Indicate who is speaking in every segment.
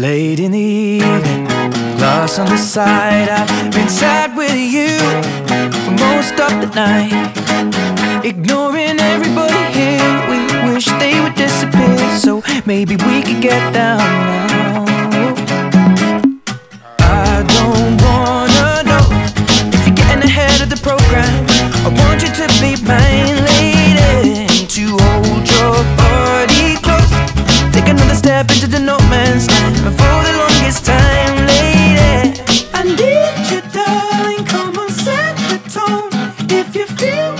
Speaker 1: late in the evening, glass on the side. I've been sad with you for most of the night, ignoring everybody here. We wish they would disappear, so maybe we could get down now. If you feel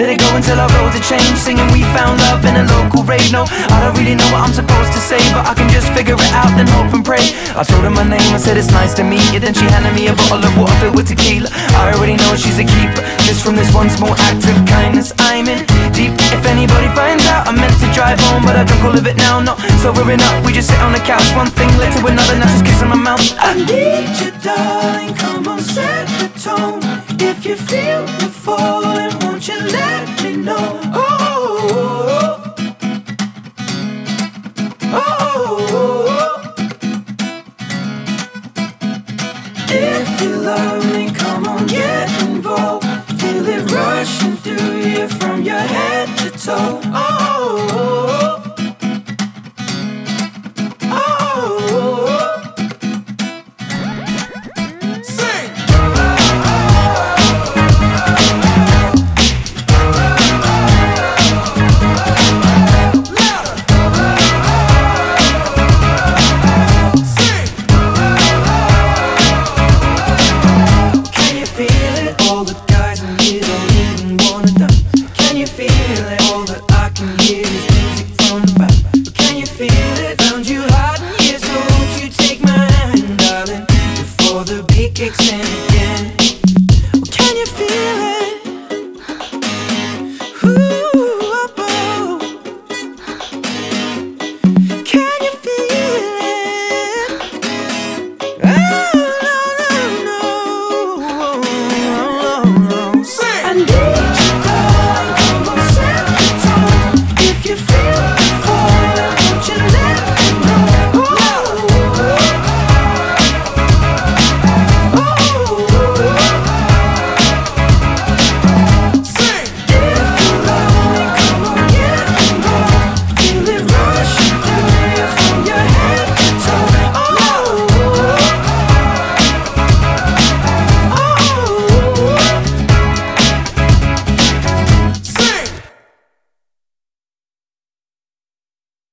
Speaker 1: Let it go until our roads are changed Singing we found love in a local rave. No, I don't really know what I'm supposed to say But I can just figure it out then hope and pray. I told her my name, I said it's nice to meet you. Then she handed me a bottle of water filled with tequila. I already know she's a keeper Just from this one small act of kindness. I'm in deep. If anybody finds out I meant to drive home But I drunk all of it now, not sobering up. We just sit on the couch, one thing led to another Now just kissing my mouth. I need you darling, come on set the tone. If you feel the falling, If you love me, come on, get involved. Feel it rushing through you from your head to toe.